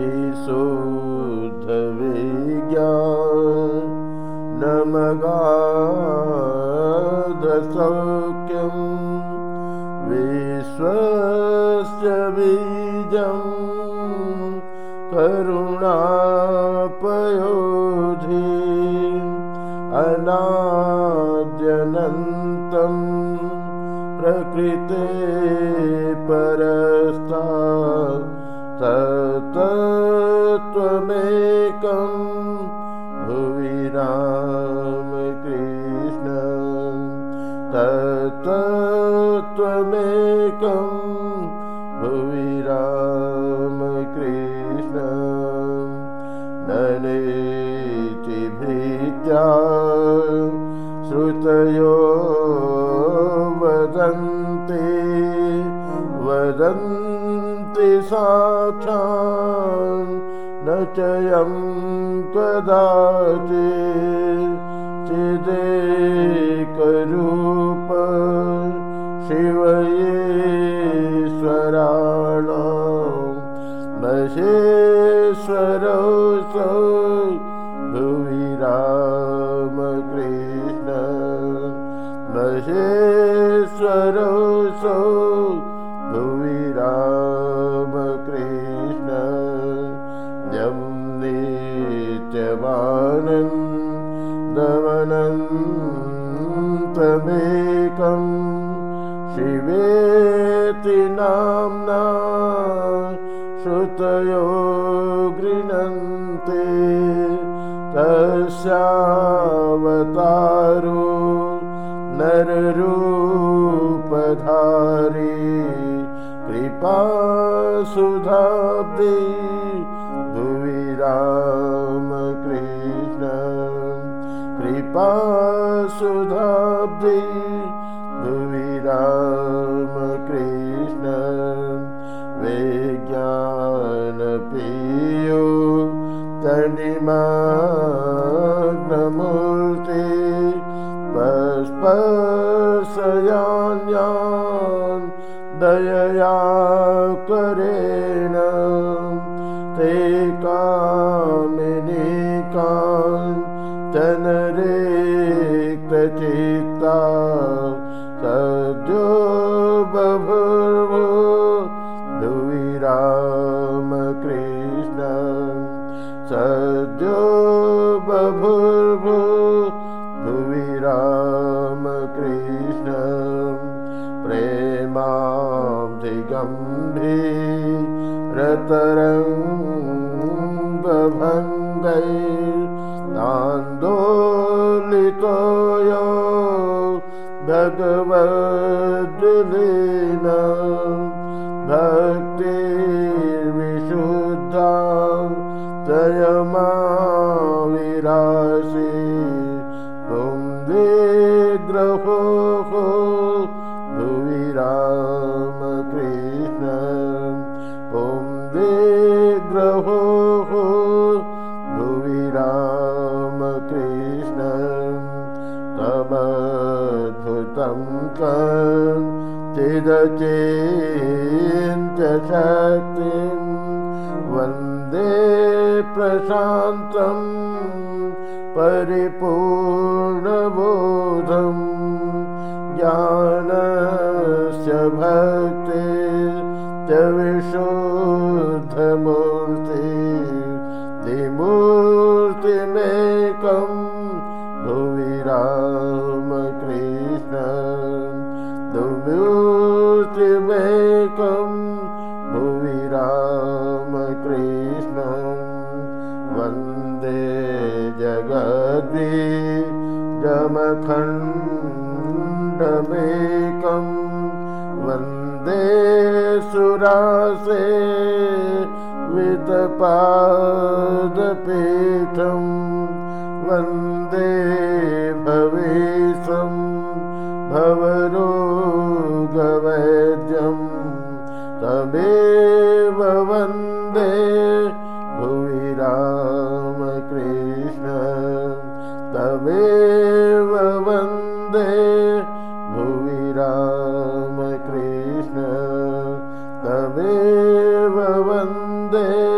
विशुद्धविज्ञा नमगाधसौख्यम् विश्वस्य बीजम् करुणापयोधि अनाद्यनन्तम् प्रकृते तत्त्वमेकं भुवि रामकृष्ण तत्त्वमेकं भुवि रामकृष्ण ननेति भीत्या श्रुतयो वदन्ति वदन्ति साक्षा न चयं कदाचि चिदेकरूप सौ भुवि रामकृष्ण महेश्वरौ सौ नीत्यमानन्दमनन्तमेकं शिवेति नाम्ना श्रुतयो गृह्णन्ते तस्यावतारो नररूपधारी कृपासुधाब्दे कृपासुधाब्दे भुवि रामकृष्ण विज्ञानपियो तनिमग्नमूर्ति पस्पर्शयान्यान् दयया करेण ते कामिनिकान् जनरेक्तचित्ता सद्यो बभूवो भुवि रामकृष्ण सद्यो बभूवो भुवि रामकृष्ण प्रेमाधिगम्भीरतरङ्गभङ्गैर्नान्दोलितो भगवद्लीन भक्तिर्विशुद्धा तयमा विरासि पुंदिग्रहो चिदचिन्त्यशक्तिं वन्दे प्रशान्तं परिपूर्णबोधम् ज्ञानस्य भक्ति च विशुद्धमूर्ति विमूर्तिमेकं दुमूर्तिमेकं भुवि रामकृष्ण वन्दे जगद्वि गमखण्डमेकं वन्दे सुरासे वितपादपीठं वन्दे तमेव वन्दे भुवि रामकृष्ण तमेव वन्दे भुवि रामकृष्ण तमेव वन्दे